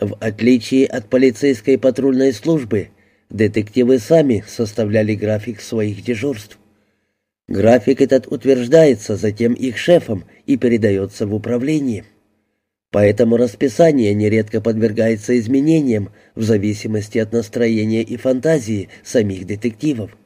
В отличие от полицейской патрульной службы, детективы сами составляли график своих дежурств. График этот утверждается затем их шефом и передается в управление. Поэтому расписание нередко подвергается изменениям в зависимости от настроения и фантазии самих детективов.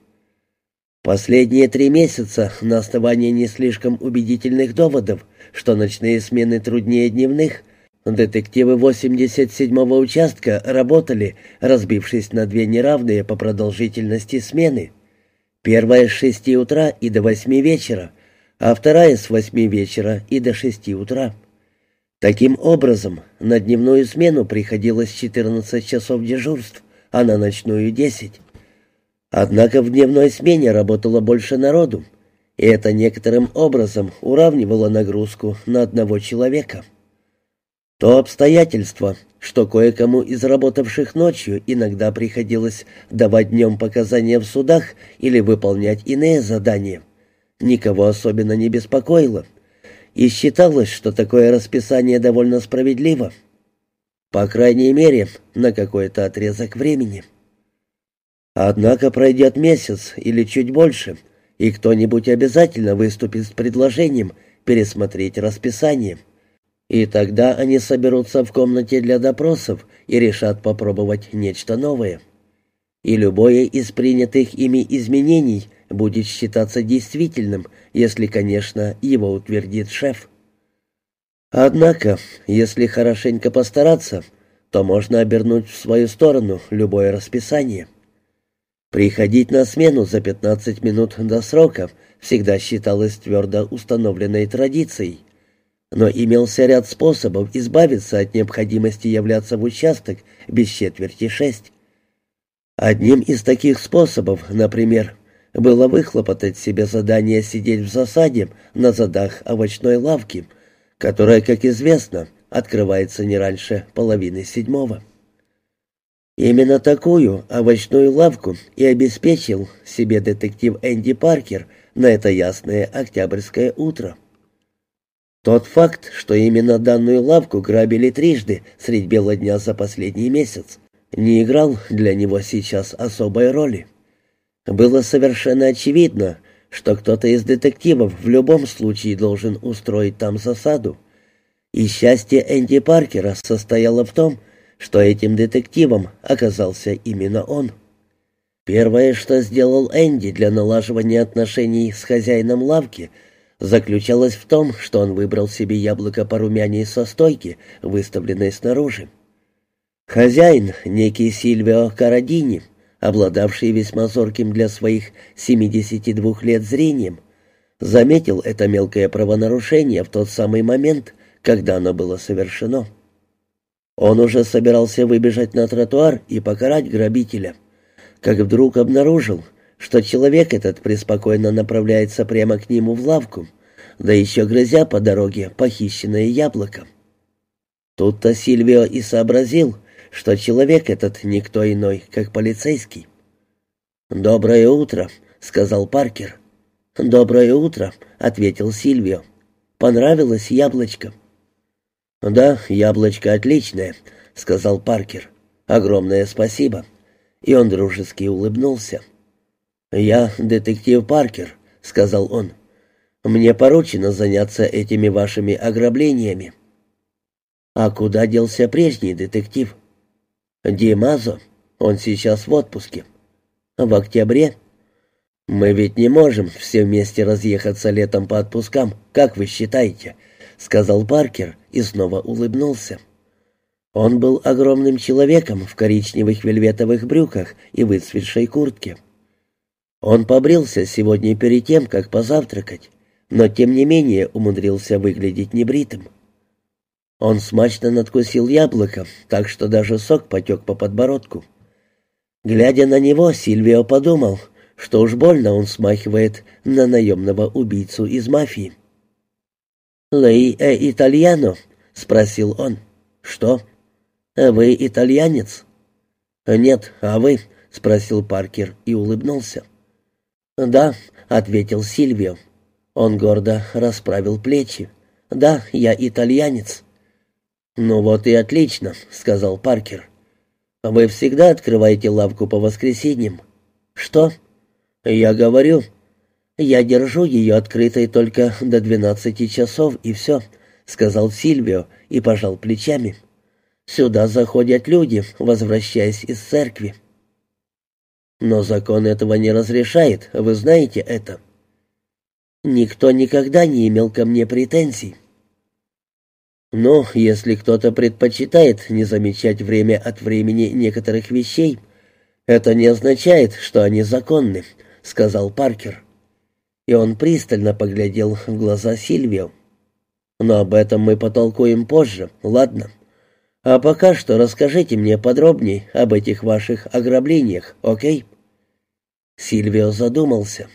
Последние три месяца на основании не слишком убедительных доводов, что ночные смены труднее дневных, детективы 87-го участка работали, разбившись на две неравные по продолжительности смены. Первая с 6 утра и до 8 вечера, а вторая с 8 вечера и до 6 утра. Таким образом, на дневную смену приходилось 14 часов дежурств, а на ночную — 10. Однако в дневной смене работало больше народу, и это некоторым образом уравнивало нагрузку на одного человека. То обстоятельство, что кое-кому из работавших ночью иногда приходилось давать днем показания в судах или выполнять иные задания, никого особенно не беспокоило, и считалось, что такое расписание довольно справедливо, по крайней мере, на какой-то отрезок времени. Однако пройдет месяц или чуть больше, и кто-нибудь обязательно выступит с предложением пересмотреть расписание. И тогда они соберутся в комнате для допросов и решат попробовать нечто новое. И любое из принятых ими изменений будет считаться действительным, если, конечно, его утвердит шеф. Однако, если хорошенько постараться, то можно обернуть в свою сторону любое расписание. Приходить на смену за 15 минут до срока всегда считалось твердо установленной традицией. Но имелся ряд способов избавиться от необходимости являться в участок без четверти шесть. Одним из таких способов, например, было выхлопотать себе задание сидеть в засаде на задах овощной лавки, которая, как известно, открывается не раньше половины седьмого. Именно такую овощную лавку и обеспечил себе детектив Энди Паркер на это ясное октябрьское утро. Тот факт, что именно данную лавку грабили трижды средь бела дня за последний месяц, не играл для него сейчас особой роли. Было совершенно очевидно, что кто-то из детективов в любом случае должен устроить там засаду. И счастье Энди Паркера состояло в том, что этим детективом оказался именно он. Первое, что сделал Энди для налаживания отношений с хозяином лавки, заключалось в том, что он выбрал себе яблоко порумяней со стойки, выставленной снаружи. Хозяин, некий Сильвио Карадини, обладавший весьма зорким для своих 72 лет зрением, заметил это мелкое правонарушение в тот самый момент, когда оно было совершено. Он уже собирался выбежать на тротуар и покарать грабителя, как вдруг обнаружил, что человек этот преспокойно направляется прямо к нему в лавку, да еще грызя по дороге похищенное яблоко. Тут-то Сильвио и сообразил, что человек этот никто иной, как полицейский. «Доброе утро», — сказал Паркер. «Доброе утро», — ответил Сильвио. «Понравилось яблочко?» «Да, яблочко отличное», — сказал Паркер. «Огромное спасибо». И он дружески улыбнулся. «Я детектив Паркер», — сказал он. «Мне поручено заняться этими вашими ограблениями». «А куда делся прежний детектив?» «Димазо. Он сейчас в отпуске». «В октябре?» «Мы ведь не можем все вместе разъехаться летом по отпускам, как вы считаете?» — сказал Паркер и снова улыбнулся. Он был огромным человеком в коричневых вельветовых брюках и выцветшей куртке. Он побрился сегодня перед тем, как позавтракать, но тем не менее умудрился выглядеть небритым. Он смачно надкусил яблоко, так что даже сок потек по подбородку. Глядя на него, Сильвио подумал, что уж больно он смахивает на наемного убийцу из мафии. «Лей э итальяно?» — спросил он. «Что? Вы итальянец?» «Нет, а вы?» — спросил Паркер и улыбнулся. «Да», — ответил Сильвио. Он гордо расправил плечи. «Да, я итальянец». «Ну вот и отлично», — сказал Паркер. «Вы всегда открываете лавку по воскресеньям?» «Что?» «Я говорю, я держу ее открытой только до двенадцати часов, и все», — сказал Сильвио и пожал плечами. «Сюда заходят люди, возвращаясь из церкви». «Но закон этого не разрешает, вы знаете это». «Никто никогда не имел ко мне претензий». «Ну, если кто-то предпочитает не замечать время от времени некоторых вещей, это не означает, что они законны», — сказал Паркер и он пристально поглядел в глаза Сильвио. «Но об этом мы потолкуем позже, ладно? А пока что расскажите мне подробней об этих ваших ограблениях, окей?» Сильвио задумался.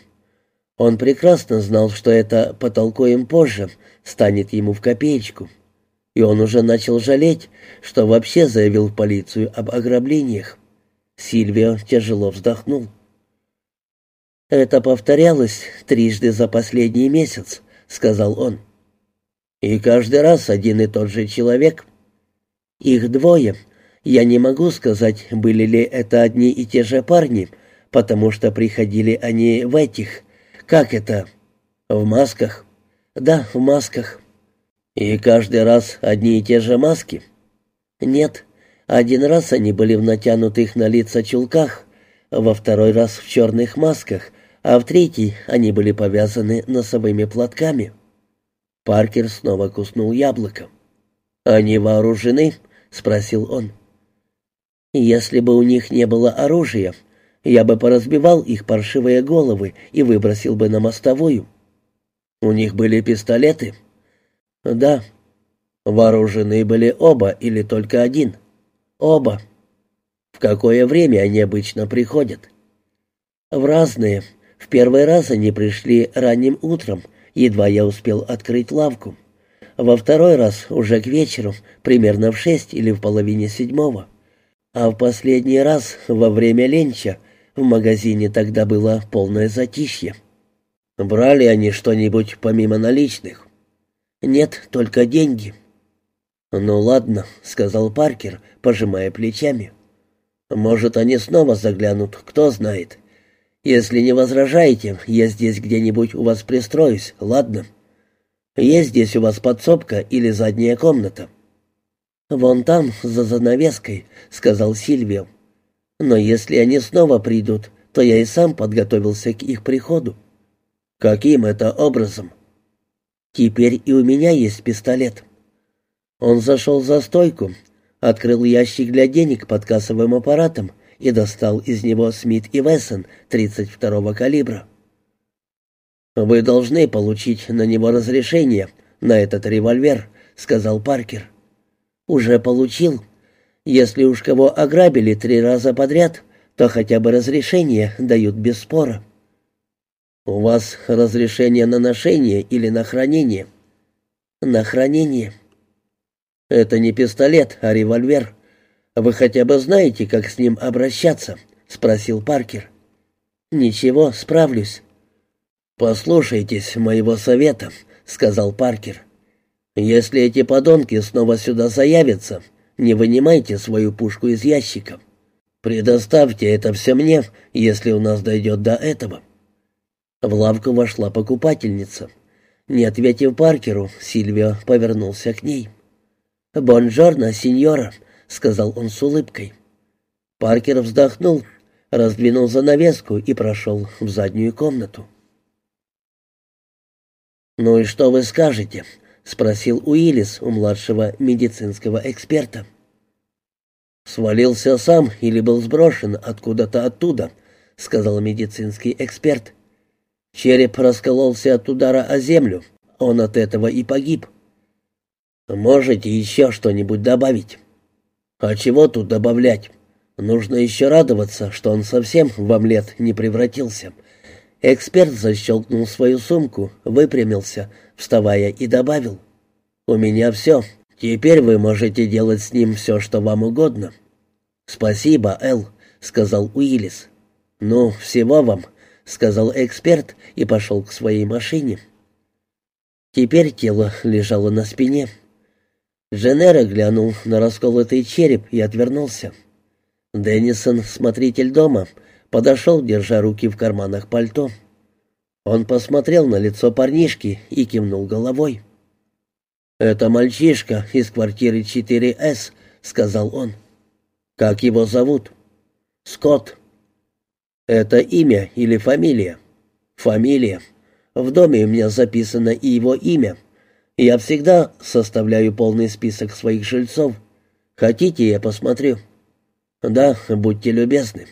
Он прекрасно знал, что это «потолкуем позже» станет ему в копеечку. И он уже начал жалеть, что вообще заявил в полицию об ограблениях. Сильвио тяжело вздохнул. «Это повторялось трижды за последний месяц», — сказал он. «И каждый раз один и тот же человек. Их двое. Я не могу сказать, были ли это одни и те же парни, потому что приходили они в этих... Как это? В масках? Да, в масках. И каждый раз одни и те же маски? Нет. Один раз они были в натянутых на лица чулках, во второй раз в черных масках, а в третий они были повязаны носовыми платками. Паркер снова куснул яблоко. «Они вооружены?» — спросил он. «Если бы у них не было оружия, я бы поразбивал их паршивые головы и выбросил бы на мостовую. У них были пистолеты?» «Да». «Вооружены были оба или только один?» «Оба». «В какое время они обычно приходят?» «В разные. В первый раз они пришли ранним утром, едва я успел открыть лавку. Во второй раз уже к вечеру, примерно в шесть или в половине седьмого. А в последний раз, во время ленча, в магазине тогда было полное затишье. Брали они что-нибудь помимо наличных? Нет, только деньги. Ну ладно, сказал Паркер, пожимая плечами. Может, они снова заглянут, кто знает. Если не возражаете, я здесь где-нибудь у вас пристроюсь, ладно? Есть здесь у вас подсобка или задняя комната?» «Вон там, за занавеской», — сказал Сильвио. «Но если они снова придут, то я и сам подготовился к их приходу». «Каким это образом?» «Теперь и у меня есть пистолет». Он зашел за стойку, открыл ящик для денег под кассовым аппаратом и достал из него Смит и Вессон 32-го калибра. «Вы должны получить на него разрешение, на этот револьвер», — сказал Паркер. «Уже получил. Если уж кого ограбили три раза подряд, то хотя бы разрешение дают без спора». «У вас разрешение на ношение или на хранение?» «На хранение». «Это не пистолет, а револьвер», «Вы хотя бы знаете, как с ним обращаться?» — спросил Паркер. «Ничего, справлюсь». «Послушайтесь моего совета», — сказал Паркер. «Если эти подонки снова сюда заявятся, не вынимайте свою пушку из ящика. Предоставьте это все мне, если у нас дойдет до этого». В лавку вошла покупательница. Не ответив Паркеру, Сильвио повернулся к ней. «Бонжорно, сеньора», — сказал он с улыбкой. Паркер вздохнул, раздвинул занавеску и прошел в заднюю комнату. «Ну и что вы скажете?» — спросил Уиллис у младшего медицинского эксперта. «Свалился сам или был сброшен откуда-то оттуда», — сказал медицинский эксперт. «Череп раскололся от удара о землю, он от этого и погиб». «Можете еще что-нибудь добавить?» А чего тут добавлять? Нужно еще радоваться, что он совсем в омлет не превратился. Эксперт защелкнул свою сумку, выпрямился, вставая и добавил. «У меня все. Теперь вы можете делать с ним все, что вам угодно». «Спасибо, Эл», — сказал Уиллис. «Ну, всего вам», — сказал эксперт и пошел к своей машине. Теперь тело лежало на спине. Дженера глянул на расколотый череп и отвернулся. Деннисон, смотритель дома, подошел, держа руки в карманах пальто. Он посмотрел на лицо парнишки и кивнул головой. «Это мальчишка из квартиры 4С», — сказал он. «Как его зовут?» «Скотт». «Это имя или фамилия?» «Фамилия. В доме у меня записано и его имя. Я всегда составляю полный список своих жильцов. Хотите, я посмотрю?» «Да, будьте любезны».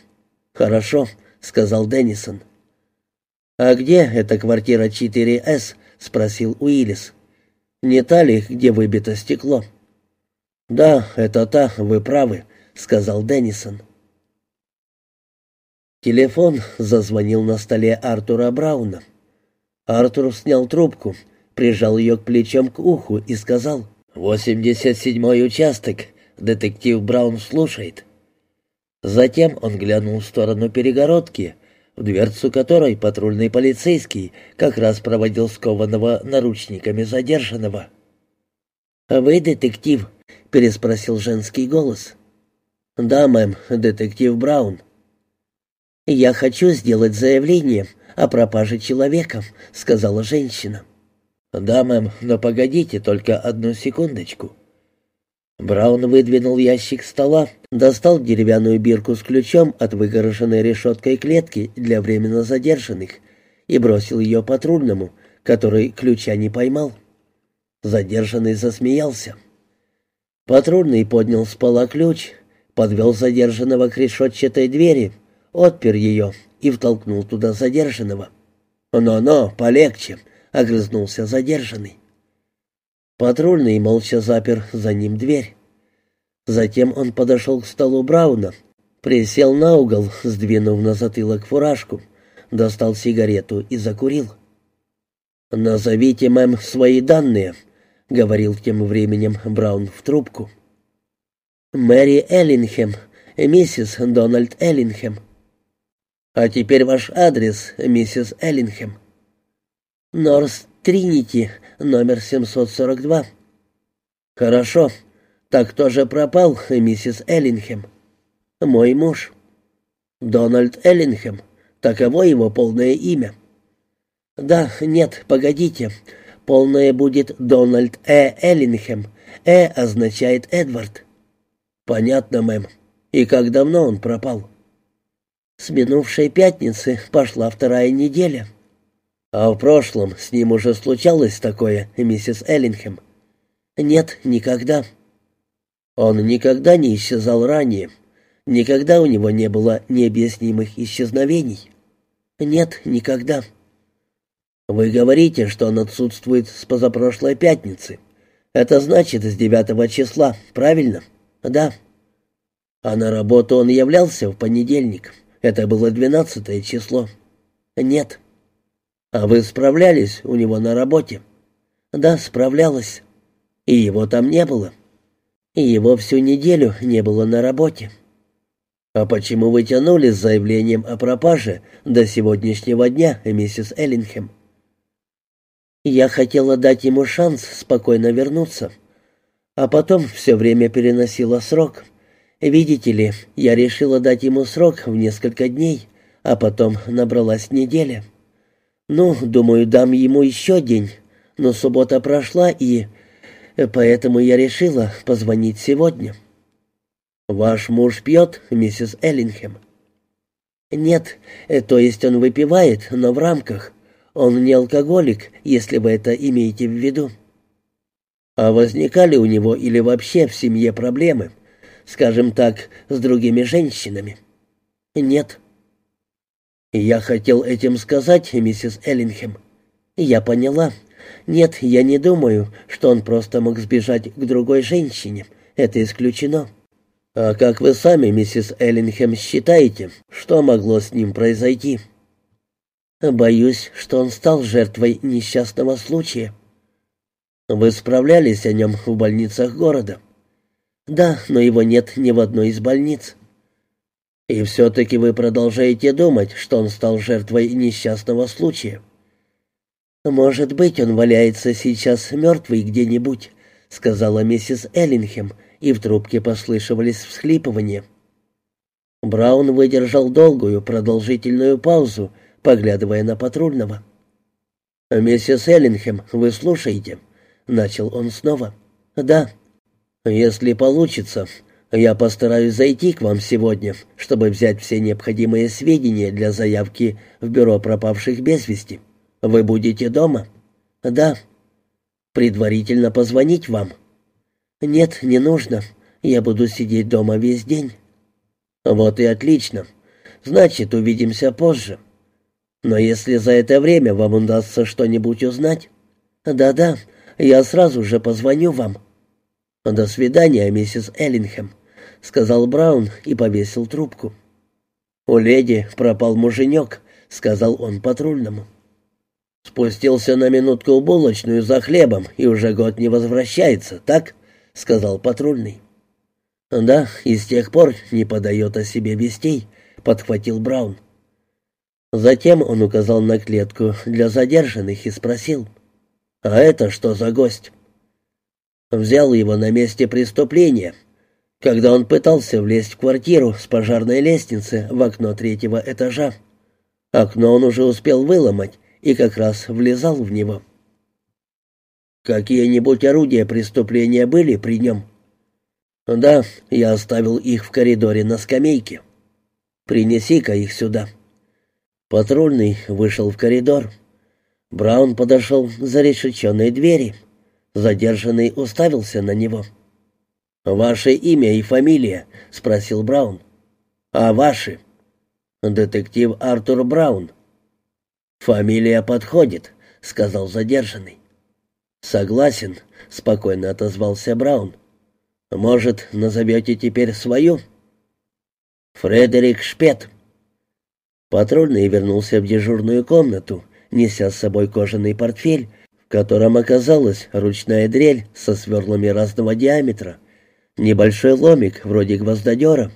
«Хорошо», — сказал Деннисон. «А где эта квартира 4С?» — спросил Уиллис. «Не та ли, где выбито стекло?» «Да, это та, вы правы», — сказал Деннисон. Телефон зазвонил на столе Артура Брауна. Артур снял трубку, прижал ее к плечам к уху и сказал «Восемьдесят седьмой участок, детектив Браун слушает». Затем он глянул в сторону перегородки, в дверцу которой патрульный полицейский как раз проводил скованного наручниками задержанного. «А вы детектив?» — переспросил женский голос. «Да, мэм, детектив Браун». «Я хочу сделать заявление о пропаже человека», — сказала женщина. «Да, мэм, но погодите только одну секундочку». Браун выдвинул ящик стола, достал деревянную бирку с ключом от выгороженной решеткой клетки для временно задержанных и бросил ее патрульному, который ключа не поймал. Задержанный засмеялся. Патрульный поднял с пола ключ, подвел задержанного к решетчатой двери, отпер ее и втолкнул туда задержанного. «Но-но, полегче!» — огрызнулся задержанный. Патрульный молча запер за ним дверь. Затем он подошел к столу Брауна, присел на угол, сдвинув на затылок фуражку, достал сигарету и закурил. «Назовите, мэм, свои данные», — говорил тем временем Браун в трубку. «Мэри Эллинхэм, миссис Дональд Эллинхэм». «А теперь ваш адрес, миссис Эллинхэм». «Норс Тринити, номер 742». «Хорошо. Так кто же пропал, миссис Эллинхэм?» «Мой муж». «Дональд Эллинхэм. Таково его полное имя». «Да, нет, погодите. Полное будет Дональд Э. Эллинхэм. Э означает Эдвард». «Понятно, мэм. И как давно он пропал?» «С минувшей пятницы пошла вторая неделя». «А в прошлом с ним уже случалось такое, миссис Эллинхэм?» «Нет, никогда». «Он никогда не исчезал ранее. Никогда у него не было необъяснимых исчезновений?» «Нет, никогда». «Вы говорите, что он отсутствует с позапрошлой пятницы. Это значит, с девятого числа, правильно?» «Да». «А на работу он являлся в понедельник. Это было двенадцатое число?» «Нет». «А вы справлялись у него на работе?» «Да, справлялась. И его там не было. И его всю неделю не было на работе». «А почему вы тянули с заявлением о пропаже до сегодняшнего дня, миссис Эллинхэм?» «Я хотела дать ему шанс спокойно вернуться, а потом все время переносила срок. Видите ли, я решила дать ему срок в несколько дней, а потом набралась неделя». «Ну, думаю, дам ему еще день, но суббота прошла, и... Поэтому я решила позвонить сегодня». «Ваш муж пьет, миссис Эллинхэм?» «Нет, э, то есть он выпивает, но в рамках. Он не алкоголик, если вы это имеете в виду». «А возникали у него или вообще в семье проблемы, скажем так, с другими женщинами?» «Нет». «Я хотел этим сказать, миссис Эллинхэм». «Я поняла. Нет, я не думаю, что он просто мог сбежать к другой женщине. Это исключено». «А как вы сами, миссис Эллинхэм, считаете, что могло с ним произойти?» «Боюсь, что он стал жертвой несчастного случая». «Вы справлялись о нем в больницах города?» «Да, но его нет ни в одной из больниц». И все-таки вы продолжаете думать, что он стал жертвой несчастного случая? Может быть, он валяется сейчас мертвый где-нибудь, сказала миссис Эллинхем, и в трубке послышивались всхлипывания. Браун выдержал долгую, продолжительную паузу, поглядывая на патрульного. «Миссис Эллинхем, вы слушаете?» — начал он снова. «Да. Если получится, я постараюсь зайти к вам сегодня, чтобы взять все необходимые сведения для заявки в бюро пропавших без вести. Вы будете дома?» «Да». «Предварительно позвонить вам?» «Нет, не нужно. Я буду сидеть дома весь день». «Вот и отлично. Значит, увидимся позже. Но если за это время вам удастся что-нибудь узнать...» «Да-да, я сразу же позвоню вам». «До свидания, миссис Эллинхэм», — сказал Браун и повесил трубку. «У леди пропал муженек», — сказал он патрульному. «Спустился на минутку в булочную за хлебом и уже год не возвращается, так?» — сказал патрульный. «Да, и с тех пор не подает о себе вестей», — подхватил Браун. Затем он указал на клетку для задержанных и спросил, «А это что за гость?» Взял его на месте преступления, когда он пытался влезть в квартиру с пожарной лестницы в окно третьего этажа. Окно он уже успел выломать и как раз влезал в него. «Какие-нибудь орудия преступления были при нем?» «Да, я оставил их в коридоре на скамейке. Принеси-ка их сюда». Патрульный вышел в коридор. Браун подошел к зарешеченной двери. Задержанный уставился на него. «Ваше имя и фамилия?» — спросил Браун. «А ваши?» «Детектив Артур Браун». «Фамилия подходит», — сказал задержанный. «Согласен», — спокойно отозвался Браун. Может, назовете теперь свою?» «Фредерик Шпет». Патрульный вернулся в дежурную комнату, неся с собой кожаный портфель, котором оказалась ручная дрель со сверлами разного диаметра, небольшой ломик вроде гвоздодера,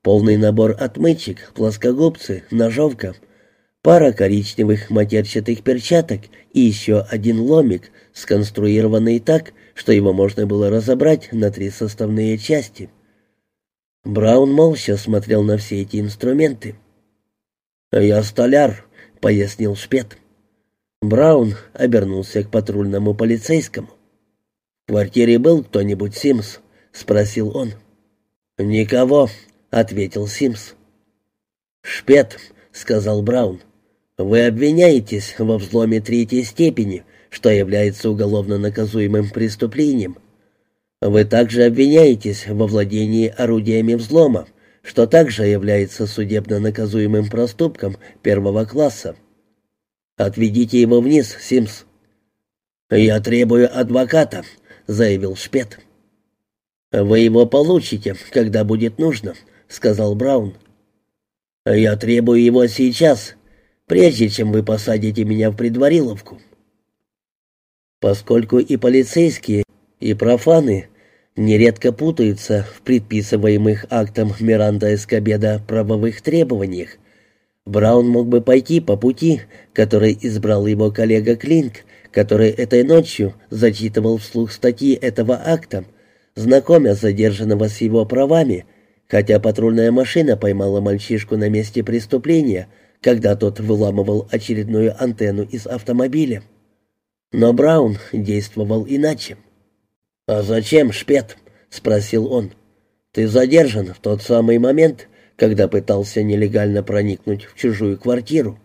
полный набор отмычек, плоскогубцы, ножовка — пара коричневых матерчатых перчаток и еще один ломик, сконструированный так, что его можно было разобрать на три составные части. Браун молча смотрел на все эти инструменты. «Я столяр», — пояснил Шпет. Браун обернулся к патрульному полицейскому. «В квартире был кто-нибудь, Симс?» — спросил он. «Никого», — ответил Симс. «Шпет», — сказал Браун. Вы обвиняетесь во взломе третьей степени, что является уголовно наказуемым преступлением. Вы также обвиняетесь во владении орудиями взлома, что также является судебно наказуемым проступком первого класса. Отведите его вниз, Симс. Я требую адвоката, заявил Шпет. Вы его получите, когда будет нужно, сказал Браун. Я требую его сейчас, прежде чем вы посадите меня в предвариловку. Поскольку и полицейские, и профаны нередко путаются в предписываемых актом Миранда Эскобеда правовых требованиях, Браун мог бы пойти по пути, который избрал его коллега Клинк, который этой ночью зачитывал вслух статьи этого акта, знакомя задержанного с его правами, хотя патрульная машина поймала мальчишку на месте преступления – когда тот выламывал очередную антенну из автомобиля. Но Браун действовал иначе. «А зачем, Шпет?» — спросил он. «Ты задержан в тот самый момент, когда пытался нелегально проникнуть в чужую квартиру.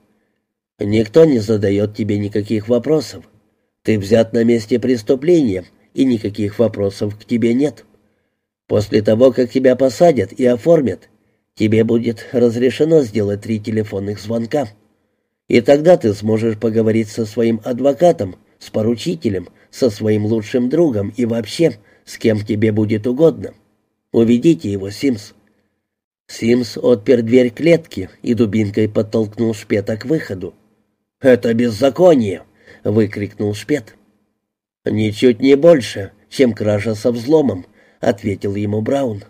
Никто не задает тебе никаких вопросов. Ты взят на месте преступления, и никаких вопросов к тебе нет. После того, как тебя посадят и оформят, тебе будет разрешено сделать три телефонных звонка. И тогда ты сможешь поговорить со своим адвокатом, с поручителем, со своим лучшим другом и вообще, с кем тебе будет угодно. Уведите его, Симс». Симс отпер дверь клетки и дубинкой подтолкнул Шпета к выходу. «Это беззаконие!» — выкрикнул Шпет. «Ничуть не больше, чем кража со взломом», — ответил ему Браун.